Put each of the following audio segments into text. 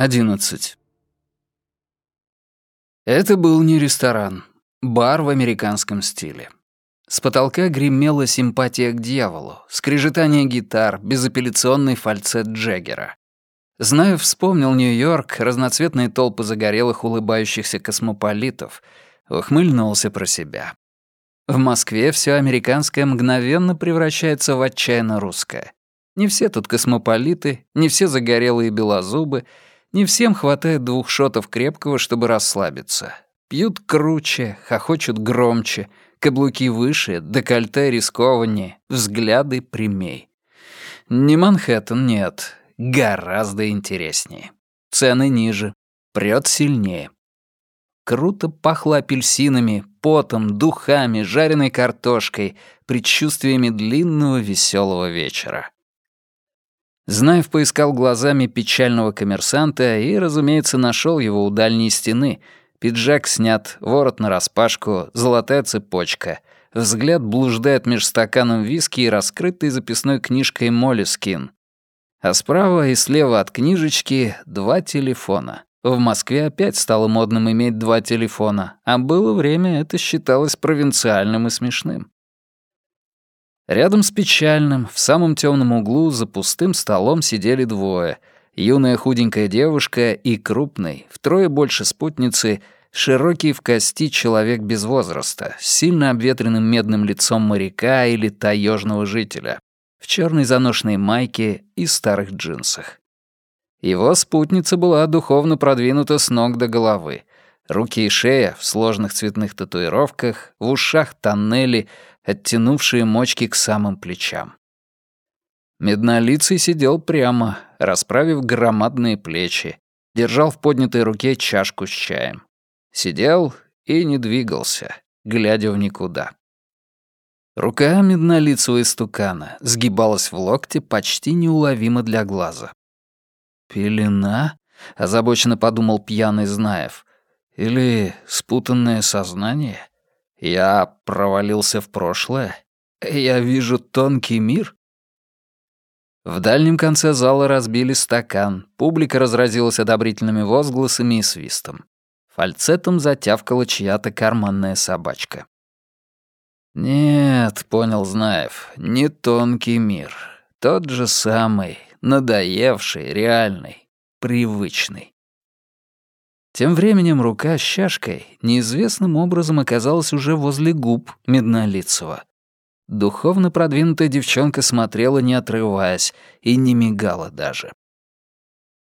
11. Это был не ресторан. Бар в американском стиле. С потолка гремела симпатия к дьяволу, скрежетание гитар, безапелляционный фальцет Джеггера. Знаю, вспомнил Нью-Йорк, разноцветные толпы загорелых улыбающихся космополитов, ухмыльнулся про себя. В Москве все американское мгновенно превращается в отчаянно русское. Не все тут космополиты, не все загорелые белозубы, не всем хватает двух шотов крепкого, чтобы расслабиться. Пьют круче, хохочут громче, каблуки выше, декольте рискованнее, взгляды прямей. Не Манхэттен, нет, гораздо интереснее. Цены ниже, прёт сильнее. Круто пахло апельсинами, потом, духами, жареной картошкой, предчувствиями длинного веселого вечера. Знаев поискал глазами печального коммерсанта и, разумеется, нашел его у дальней стены. Пиджак снят, ворот нараспашку, золотая цепочка. Взгляд блуждает меж стаканом виски и раскрытой записной книжкой Молескин. А справа и слева от книжечки два телефона. В Москве опять стало модным иметь два телефона, а было время это считалось провинциальным и смешным. Рядом с печальным, в самом темном углу, за пустым столом сидели двое. Юная худенькая девушка и крупный, втрое больше спутницы, широкий в кости человек без возраста, с сильно обветренным медным лицом моряка или таежного жителя, в черной заношенной майке и старых джинсах. Его спутница была духовно продвинута с ног до головы. Руки и шея в сложных цветных татуировках, в ушах тоннели — оттянувшие мочки к самым плечам. Меднолицый сидел прямо, расправив громадные плечи, держал в поднятой руке чашку с чаем. Сидел и не двигался, глядя в никуда. Рука меднолицего истукана сгибалась в локте почти неуловимо для глаза. «Пелена?» — озабоченно подумал пьяный Знаев. «Или спутанное сознание?» Я провалился в прошлое? Я вижу тонкий мир? В дальнем конце зала разбили стакан, публика разразилась одобрительными возгласами и свистом. Фальцетом затявкала чья-то карманная собачка. «Нет», — понял Знаев, — «не тонкий мир. Тот же самый, надоевший, реальный, привычный». Тем временем рука с чашкой неизвестным образом оказалась уже возле губ Меднолицева. Духовно продвинутая девчонка смотрела, не отрываясь, и не мигала даже.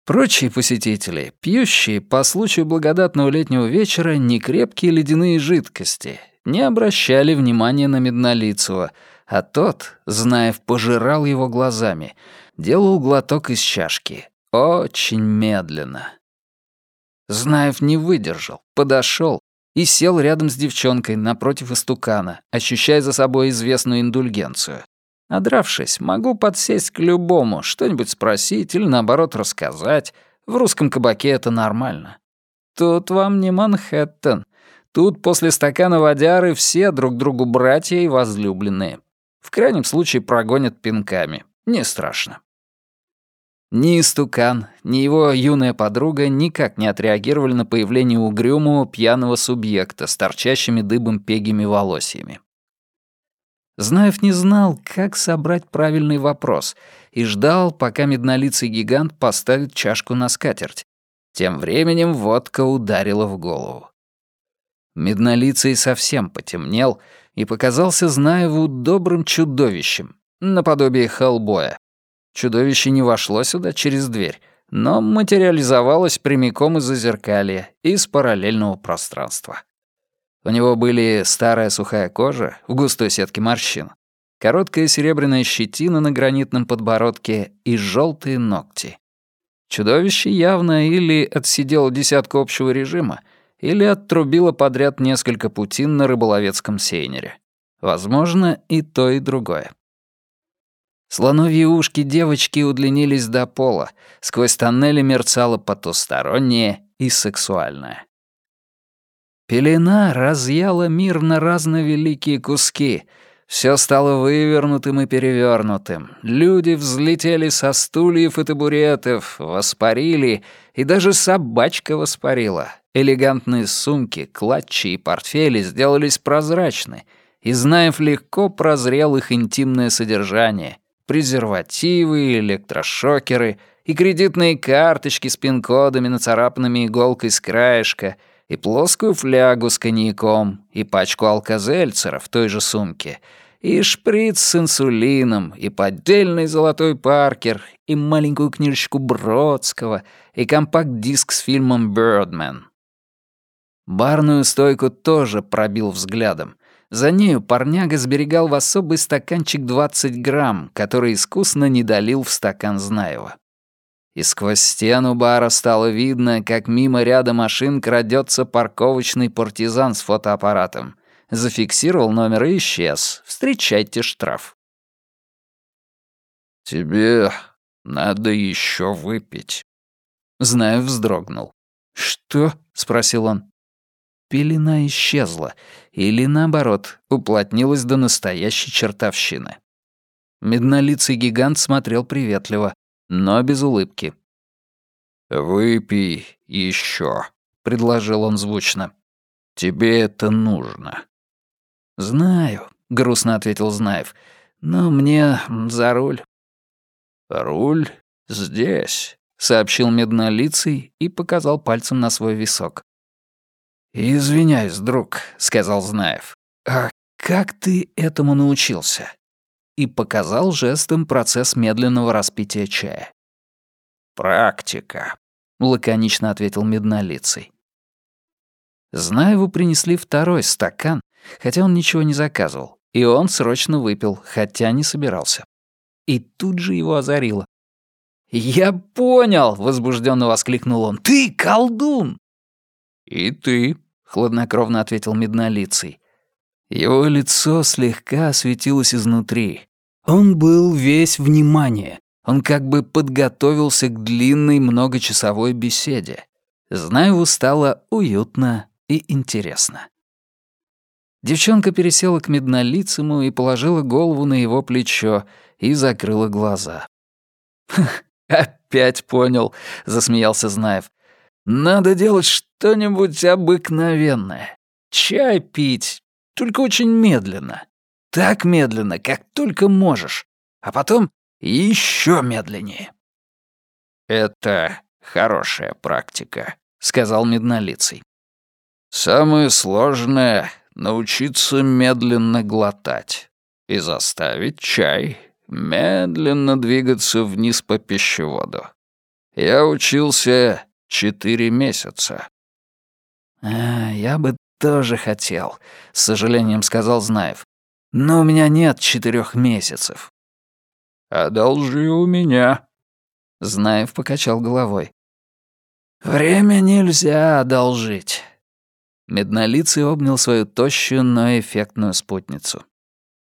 Прочие посетители, пьющие по случаю благодатного летнего вечера некрепкие ледяные жидкости, не обращали внимания на Меднолицева, а тот, Знаев, пожирал его глазами, делал глоток из чашки. Очень медленно, Знаев не выдержал, подошел и сел рядом с девчонкой напротив истукана, ощущая за собой известную индульгенцию. Надравшись, могу подсесть к любому, что-нибудь спросить или, наоборот, рассказать. В русском кабаке это нормально. Тут вам не Манхэттен. Тут после стакана водяры все друг другу братья и возлюбленные. В крайнем случае прогонят пинками. Не страшно. Ни истукан, ни его юная подруга никак не отреагировали на появление угрюмого пьяного субъекта с торчащими дыбом пегими волосьями. Знаев не знал, как собрать правильный вопрос, и ждал, пока меднолицый гигант поставит чашку на скатерть. Тем временем водка ударила в голову. Меднолицый совсем потемнел и показался Знаеву добрым чудовищем, наподобие Хеллбоя. Чудовище не вошло сюда через дверь, но материализовалось прямиком из-за зеркалья, из параллельного пространства. У него были старая сухая кожа в густой сетке морщин, короткая серебряная щетина на гранитном подбородке и желтые ногти. Чудовище явно или отсидело десятку общего режима, или оттрубило подряд несколько путин на рыболовецком сейнере. Возможно, и то, и другое. Слоновьи ушки девочки удлинились до пола, сквозь тоннели мерцало потустороннее и сексуальное. Пелена разъяла мир на разновеликие куски. Все стало вывернутым и перевернутым. Люди взлетели со стульев и табуретов, воспарили, и даже собачка воспарила. Элегантные сумки, клатчи и портфели сделались прозрачны, и Знаев легко прозрел их интимное содержание. Презервативы, электрошокеры и кредитные карточки с пин-кодами, нацарапанными иголкой с краешка — и плоскую флягу с коньяком, и пачку алкозельцера в той же сумке, и шприц с инсулином, и поддельный золотой паркер, и маленькую книжечку Бродского, и компакт-диск с фильмом «Бёрдмен». Барную стойку тоже пробил взглядом. За нею парняга сберегал в особый стаканчик 20 грамм, который искусно не долил в стакан Знаева и сквозь стену бара стало видно, как мимо ряда машин крадется парковочный партизан с фотоаппаратом. Зафиксировал номер и исчез. Встречайте штраф. «Тебе надо еще выпить». Знаю, вздрогнул. «Что?» — спросил он. Пелена исчезла, или, наоборот, уплотнилась до настоящей чертовщины. Меднолицый гигант смотрел приветливо, но без улыбки. «Выпей еще», — предложил он звучно. «Тебе это нужно». «Знаю», — грустно ответил Знаев, — «но мне за руль». «Руль здесь», — сообщил меднолицый и показал пальцем на свой висок. «Извиняюсь, друг», — сказал Знаев. «А как ты этому научился?» и показал жестом процесс медленного распития чая. «Практика», — лаконично ответил меднолицый. Знаеву принесли второй стакан, хотя он ничего не заказывал, и он срочно выпил, хотя не собирался. И тут же его озарило. «Я понял!» — возбужденно воскликнул он. «Ты колдун!» «И ты», — хладнокровно ответил меднолицый. Его лицо слегка осветилось изнутри. Он был весь внимание. Он как бы подготовился к длинной многочасовой беседе. Знаеву стало уютно и интересно. Девчонка пересела к меднолицему и положила голову на его плечо и закрыла глаза. «Опять понял», — засмеялся Знаев. «Надо делать что-нибудь обыкновенное. Чай пить, только очень медленно. Так медленно, как только можешь. А потом еще медленнее. «Это хорошая практика», — сказал Меднолицый. «Самое сложное — научиться медленно глотать и заставить чай медленно двигаться вниз по пищеводу. Я учился четыре месяца». «А, я бы тоже хотел», — с сожалением сказал Знаев. «Но у меня нет четырех месяцев». «Одолжи у меня». Знаев покачал головой. «Время нельзя одолжить». Меднолицый обнял свою тощую, но эффектную спутницу.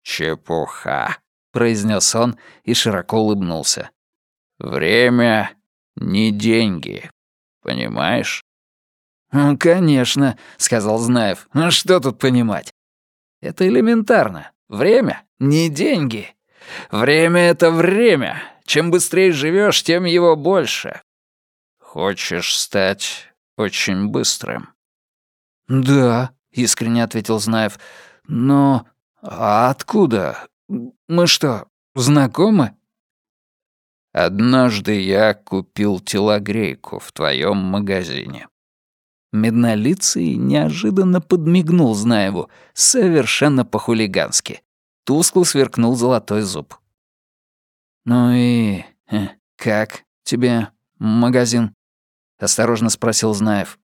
«Чепуха», — произнес он и широко улыбнулся. «Время — не деньги, понимаешь?» «Ну, «Конечно», — сказал Знаев. «Ну что тут понимать?» «Это элементарно. Время — не деньги. Время — это время. Чем быстрее живешь, тем его больше». «Хочешь стать очень быстрым?» «Да», — искренне ответил Знаев. «Но а откуда? Мы что, знакомы?» «Однажды я купил телогрейку в твоем магазине». Меднолицый неожиданно подмигнул Знаеву, совершенно по-хулигански. Тускло сверкнул золотой зуб. «Ну и... Э, как тебе магазин?» — осторожно спросил Знаев.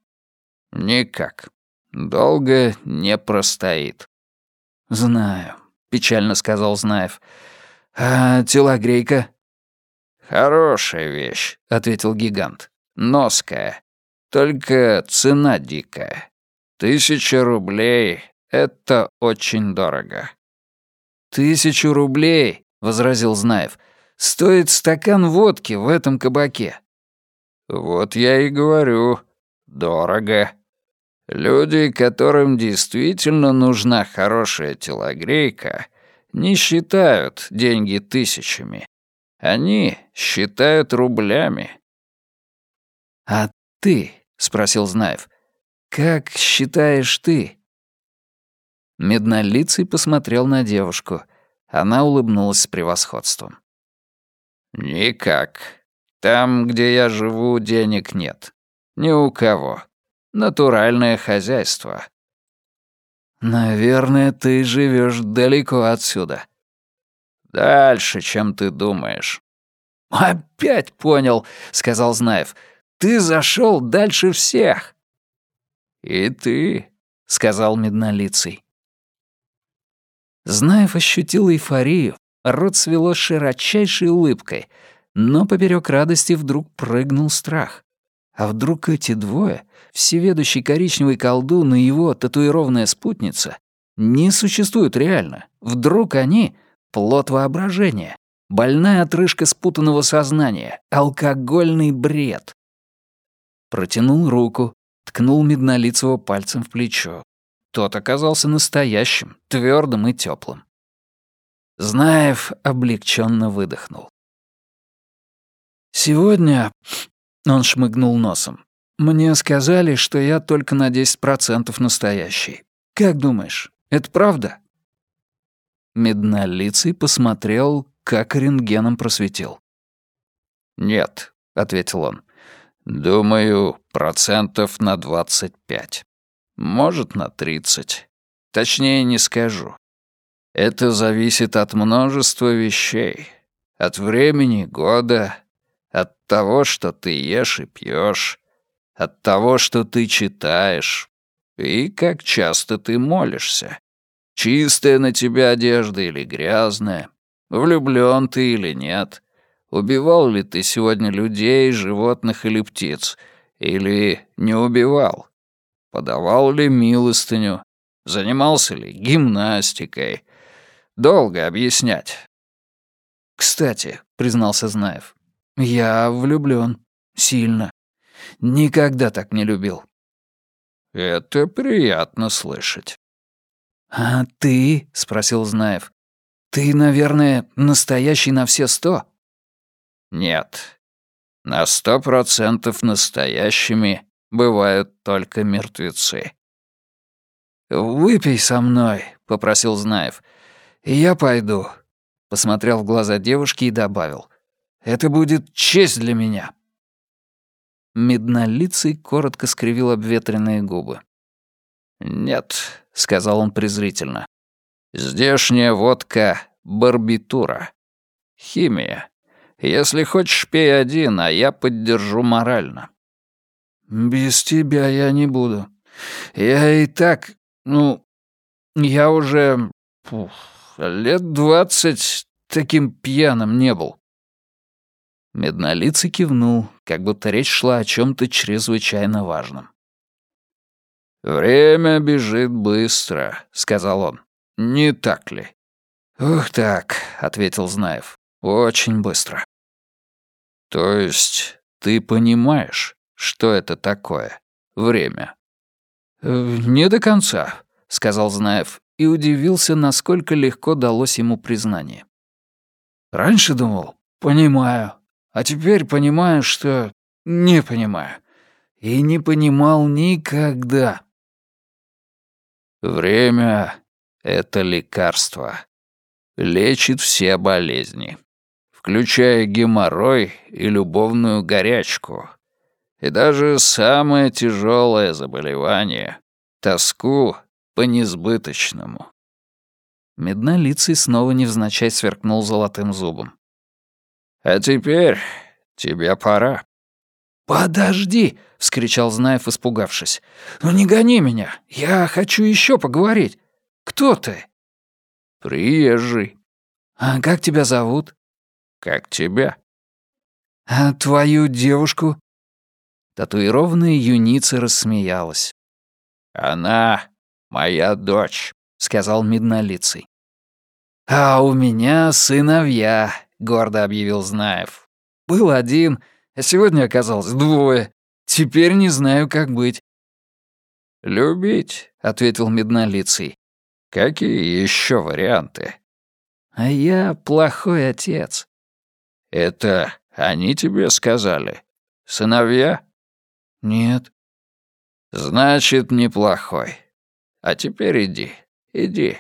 «Никак. Долго не простоит». «Знаю», — печально сказал Знаев. «А телогрейка?» «Хорошая вещь», — ответил гигант. «Ноская. Только цена дикая. Тысяча рублей — это очень дорого». «Тысячу рублей», — возразил Знаев, — «стоит стакан водки в этом кабаке». «Вот я и говорю, дорого. Люди, которым действительно нужна хорошая телогрейка, не считают деньги тысячами. Они считают рублями. «А ты?» — спросил Знаев. «Как считаешь ты?» Меднолицый посмотрел на девушку. Она улыбнулась с превосходством. «Никак. Там, где я живу, денег нет. Ни у кого. Натуральное хозяйство». «Наверное, ты живешь далеко отсюда». «Дальше, чем ты думаешь». «Опять понял», — сказал Знаев. «Ты зашел дальше всех». «И ты», — сказал Меднолицый. Знаев ощутил эйфорию, рот свело широчайшей улыбкой, но поперек радости вдруг прыгнул страх. А вдруг эти двое, всеведущий коричневый колдун и его татуированная спутница, не существуют реально? Вдруг они — плод воображения, больная отрыжка спутанного сознания, алкогольный бред? Протянул руку, ткнул Меднолицего пальцем в плечо. Тот оказался настоящим, твердым и теплым. Знаев облегченно выдохнул. «Сегодня...» — он шмыгнул носом. «Мне сказали, что я только на 10% настоящий. Как думаешь, это правда?» Меднолицый посмотрел, как рентгеном просветил. «Нет», — ответил он. «Думаю, процентов на двадцать пять». Может, на 30. Точнее не скажу. Это зависит от множества вещей. От времени года, от того, что ты ешь и пьешь, от того, что ты читаешь, и как часто ты молишься. Чистая на тебя одежда или грязная, влюблён ты или нет, убивал ли ты сегодня людей, животных или птиц, или не убивал подавал ли милостыню, занимался ли гимнастикой. Долго объяснять. «Кстати», — признался Знаев, — «я влюблён. Сильно. Никогда так не любил». «Это приятно слышать». «А ты?» — спросил Знаев. «Ты, наверное, настоящий на все сто?» «Нет. На сто процентов настоящими бывают только мертвецы. «Выпей со мной», — попросил Знаев. «И я пойду», — посмотрел в глаза девушки и добавил. «Это будет честь для меня». Меднолицый коротко скривил обветренные губы. «Нет», — сказал он презрительно. «Здешняя водка — барбитура. Химия. Если хочешь, пей один, а я поддержу морально. «Без тебя я не буду. Я и так, ну, я уже фу, лет двадцать таким пьяным не был». Меднолицый кивнул, как будто речь шла о чем то чрезвычайно важном. «Время бежит быстро», — сказал он. «Не так ли?» «Ух так», — ответил Знаев. «Очень быстро». «То есть ты понимаешь, что это такое? Время. Э, «Не до конца», — сказал Знаев и удивился, насколько легко далось ему признание. «Раньше думал, понимаю, а теперь понимаю, что не понимаю. И не понимал никогда». «Время — это лекарство. Лечит все болезни, включая геморрой и любовную горячку, и даже самое тяжелое заболевание — тоску по несбыточному. Меднолицый снова невзначай сверкнул золотым зубом. «А теперь тебе пора». «Подожди!» — вскричал Знаев, испугавшись. «Ну не гони меня! Я хочу еще поговорить! Кто ты?» «Приезжий». «А как тебя зовут?» «Как тебя?» «А твою девушку?» Татуированная юница рассмеялась. «Она моя дочь», — сказал Меднолицый. «А у меня сыновья», — гордо объявил Знаев. «Был один, а сегодня оказалось двое. Теперь не знаю, как быть». «Любить», — ответил Меднолицый. «Какие еще варианты?» А я плохой отец. Это они тебе сказали? Сыновья? Нет. Значит, неплохой. А теперь иди, иди.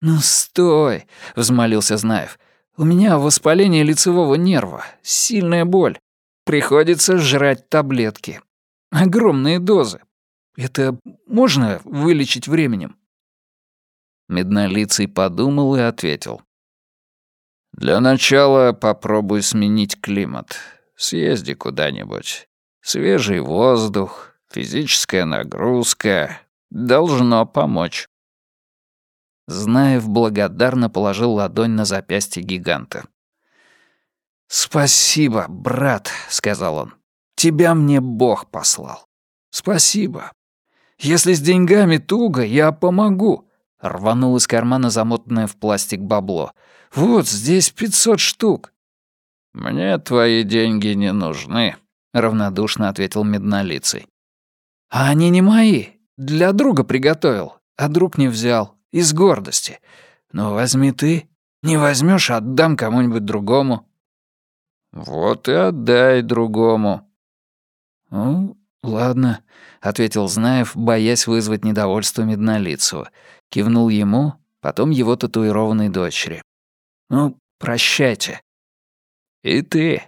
Ну стой, взмолился Знаев. У меня воспаление лицевого нерва, сильная боль. Приходится жрать таблетки. Огромные дозы. Это можно вылечить временем? Меднолицый подумал и ответил. «Для начала попробуй сменить климат. Съезди куда-нибудь. Свежий воздух, физическая нагрузка. Должно помочь». Знаев благодарно положил ладонь на запястье гиганта. «Спасибо, брат», — сказал он. «Тебя мне Бог послал. Спасибо. Если с деньгами туго, я помогу». Рванул из кармана замотанное в пластик бабло. «Вот здесь пятьсот штук». «Мне твои деньги не нужны», — равнодушно ответил меднолицый. «А они не мои. Для друга приготовил, а друг не взял. Из гордости. Но возьми ты. Не возьмешь, отдам кому-нибудь другому». «Вот и отдай другому». «Ну, ладно», — ответил Знаев, боясь вызвать недовольство Меднолицего. Кивнул ему, потом его татуированной дочери. «Ну, прощайте». «И ты».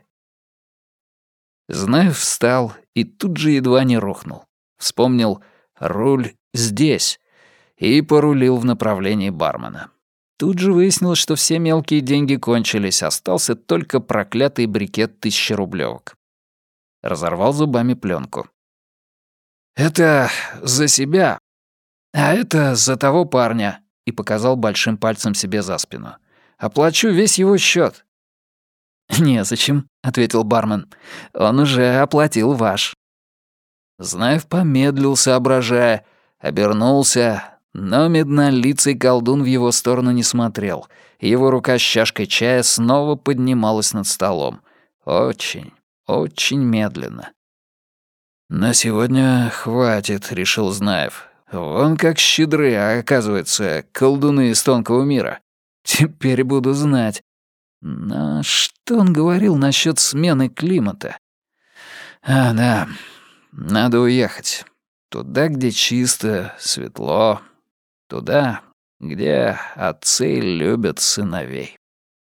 Знаев встал и тут же едва не рухнул. Вспомнил «руль здесь» и порулил в направлении бармена. Тут же выяснилось, что все мелкие деньги кончились, остался только проклятый брикет тысячерублёвок. Разорвал зубами пленку. «Это за себя, а это за того парня», и показал большим пальцем себе за спину. «Оплачу весь его счет. «Незачем», — ответил бармен. «Он уже оплатил ваш». Знаев помедлил, соображая, обернулся, но меднолицый колдун в его сторону не смотрел, его рука с чашкой чая снова поднималась над столом. Очень, очень медленно. «На сегодня хватит», — решил Знаев. «Вон как щедры, а оказывается, колдуны из тонкого мира. Теперь буду знать». Но что он говорил насчет смены климата? А, да, надо уехать. Туда, где чисто, светло, Туда, где отцы любят сыновей.